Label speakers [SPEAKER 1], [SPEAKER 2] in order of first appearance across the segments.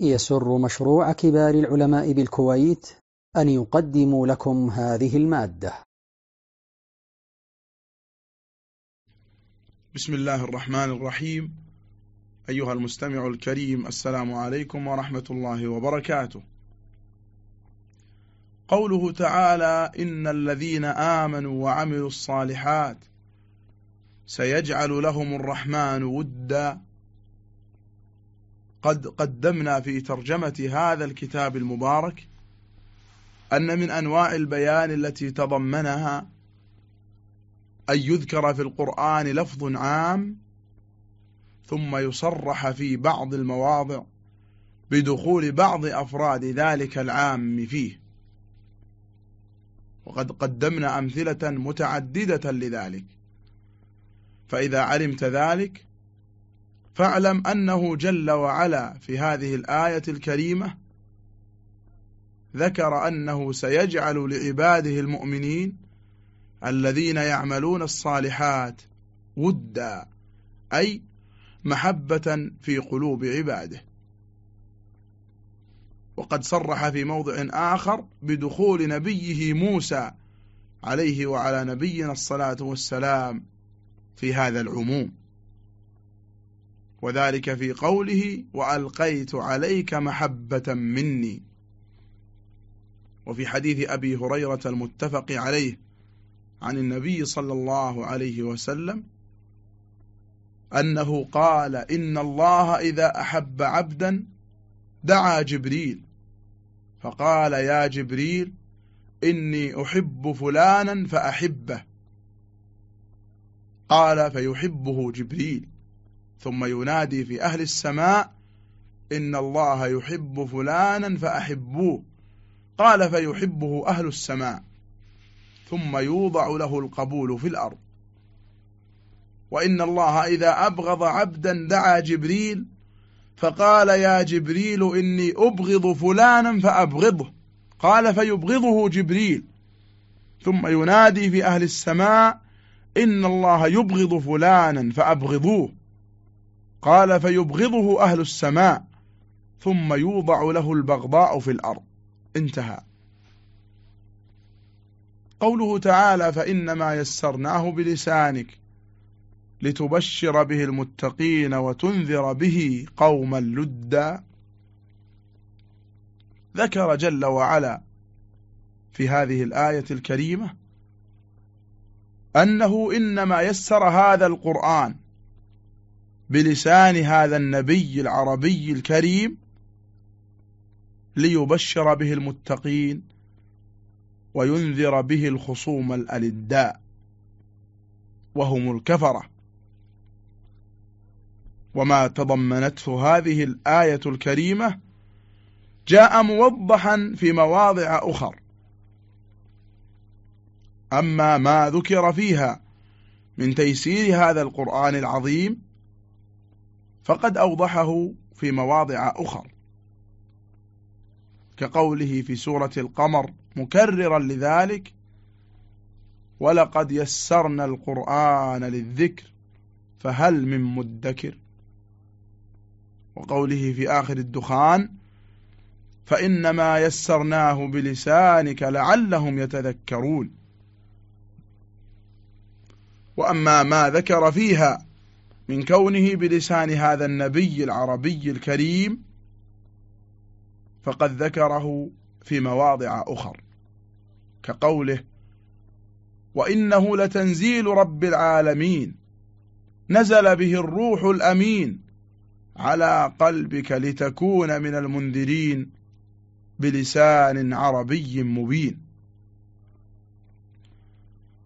[SPEAKER 1] يسر مشروع كبار العلماء بالكويت أن يقدم لكم هذه المادة.
[SPEAKER 2] بسم الله الرحمن الرحيم. أيها المستمع الكريم السلام عليكم ورحمة الله وبركاته. قوله تعالى إن الذين آمنوا وعملوا الصالحات سيجعل لهم الرحمن ودا قد قدمنا في ترجمة هذا الكتاب المبارك أن من أنواع البيان التي تضمنها أن يذكر في القرآن لفظ عام ثم يصرح في بعض المواضع بدخول بعض أفراد ذلك العام فيه. وقد قدمنا أمثلة متعددة لذلك. فإذا علمت ذلك فاعلم أنه جل وعلا في هذه الآية الكريمة ذكر أنه سيجعل لعباده المؤمنين الذين يعملون الصالحات ودا أي محبة في قلوب عباده. وقد صرح في موضع آخر بدخول نبيه موسى عليه وعلى نبينا الصلاة والسلام في هذا العموم. وذلك في قوله وألقيت عليك محبة مني. وفي حديث أبي هريرة المتفق عليه عن النبي صلى الله عليه وسلم أنه قال إن الله إذا أحب عبدا دعا جبريل. فقال يا جبريل إني أحب فلانا فأحبه. قال فيحبه جبريل. ثم ينادي في أهل السماء إن الله يحب فلانا فأحبوه. قال فيحبه أهل السماء ثم يوضع له القبول في الأرض. وإن الله إذا أبغض عبدا دعا جبريل فقال يا جبريل إني أبغض فلانا فأبغضه. قال فيبغضه جبريل ثم ينادي في أهل السماء إن الله يبغض فلانا فأبغضوه. قال فيبغضه أهل السماء ثم يوضع له البغضاء في الأرض. انتهى. قوله تعالى فإنما يسرناه بلسانك لتبشر به المتقين وتنذر به قوما لدا. ذكر جل وعلا في هذه الآية الكريمة أنه إنما يسر هذا القرآن بلسان هذا النبي العربي الكريم ليبشر به المتقين وينذر به الخصوم الألداء وهم الكفرة. وما تضمنته هذه الآية الكريمة جاء موضحا في مواضع أخر. أما ما ذكر فيها من تيسير هذا القرآن العظيم فقد أوضحه في مواضع أخر كقوله في سورة القمر مكررا لذلك ولقد يسرنا القرآن للذكر فهل من مدكر؟ وقوله في آخر الدخان فإنما يسرناه بلسانك لعلهم يتذكرون. وأما ما ذكر فيها من كونه بلسان هذا النبي العربي الكريم فقد ذكره في مواضع أخر كقوله وإنه لتنزيل رب العالمين نزل به الروح الأمين على قلبك لتكون من المنذرين بلسان عربي مبين.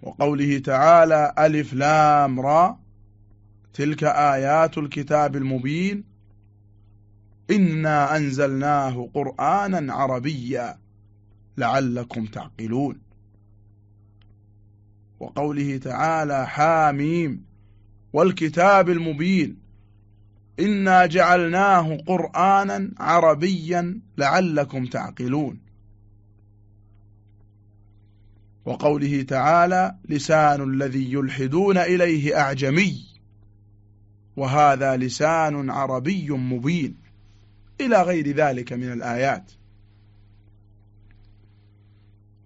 [SPEAKER 2] وقوله تعالى ألف لام را تلك آيات الكتاب المبين. إنا أنزلناه قرآنا عربيا لعلكم تعقلون. وقوله تعالى حاميم والكتاب المبين. إنا جعلناه قرآنا عربيا لعلكم تعقلون. وقوله تعالى لسان الذي يلحدون إليه أعجمي. وهذا لسان عربي مبين إلى غير ذلك من الآيات.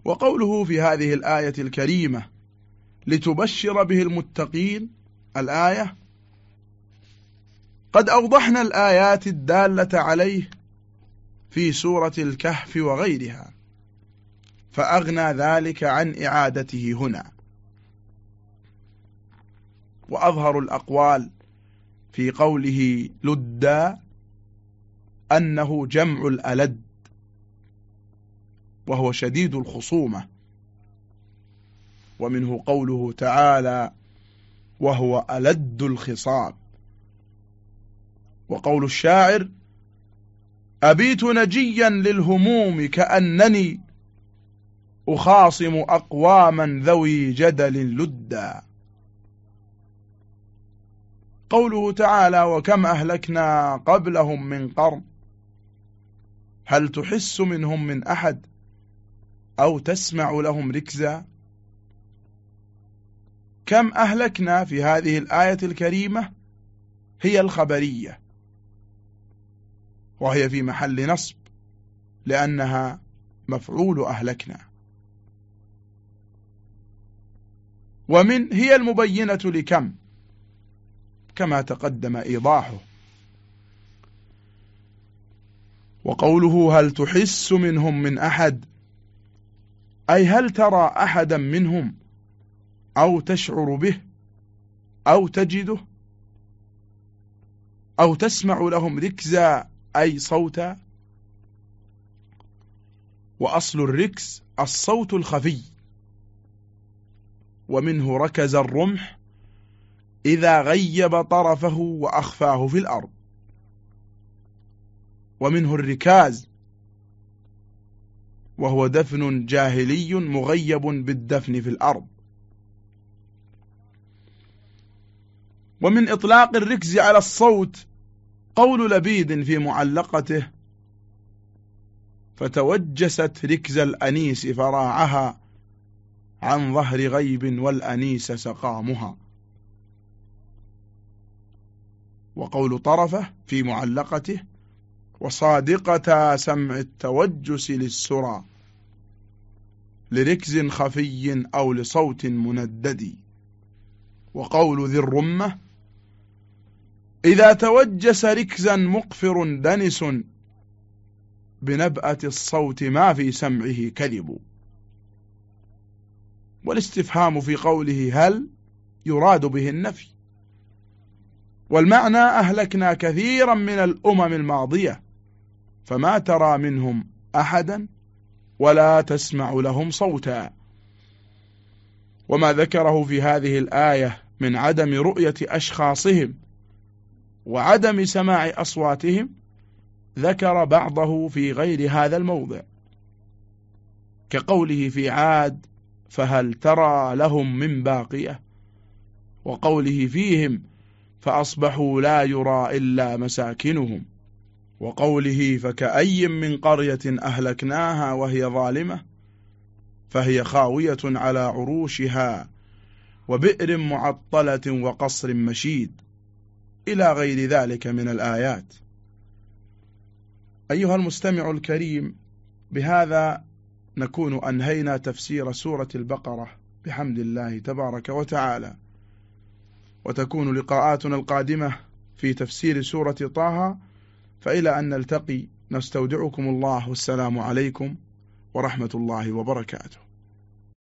[SPEAKER 2] وقوله في هذه الآية الكريمة لتبشر به المتقين الآية قد أوضحنا الآيات الدالة عليه في سورة الكهف وغيرها فأغنى ذلك عن إعادته هنا. وأظهر الأقوال في قوله لدا أنه جمع الألد وهو شديد الخصومة ومنه قوله تعالى وهو ألد الخصاب وقول الشاعر أبيت نجيا للهموم كأنني أخاصم أقواما ذوي جدل لدا قوله تعالى وكم أهلكنا قبلهم من قرن؟ هل تحس منهم من أحد أو تسمع لهم ركزا؟ كم أهلكنا في هذه الآية الكريمة هي الخبرية وهي في محل نصب لأنها مفعول أهلكنا. ومن هي المبينة لكم؟ كما تقدم إيضاحه. وقوله هل تحس منهم من أحد؟ أي هل ترى أحدا منهم أو تشعر به أو تجده؟ أو تسمع لهم ركزا أي صوتا؟ وأصل الركز الصوت الخفي. ومنه ركز الرمح إذا غيب طرفه وأخفاه في الأرض. ومنه الركاز. وهو دفن جاهلي مغيب بالدفن في الأرض. ومن إطلاق الركز على الصوت قول لبيد في معلقته فتوجست ركز الأنيس فراعها عن ظهر غيب والأنيس سقامها. وقول طرفه في معلقته وصادقة سمع التوجس للسرى لركز خفي أو لصوت مندد وقول ذي الرمة إذا توجس ركزا مقفر دنس بنبأة الصوت ما في سمعه كذب والاستفهام في قوله هل يراد به النفي والمعنى أهلكنا كثيرا من الأمم الماضية فما ترى منهم أحدا ولا تسمع لهم صوتا. وما ذكره في هذه الآية من عدم رؤية أشخاصهم وعدم سماع أصواتهم ذكر بعضه في غير هذا الموضع. كقوله في عاد فهل ترى لهم من باقية؟ وقوله فيهم فأصبحوا لا يرى إلا مساكنهم. وقوله فكأي من قرية أهلكناها وهي ظالمة فهي خاوية على عروشها وبئر معطلة وقصر مشيد. إلى غير ذلك من الآيات. أيها المستمع الكريم بهذا نكون أنهينا تفسير سورة البقرة. بحمد الله تبارك وتعالى. وتكون لقاءاتنا القادمة في تفسير سورة طه فإلى أن نلتقي نستودعكم الله والسلام عليكم ورحمة الله وبركاته.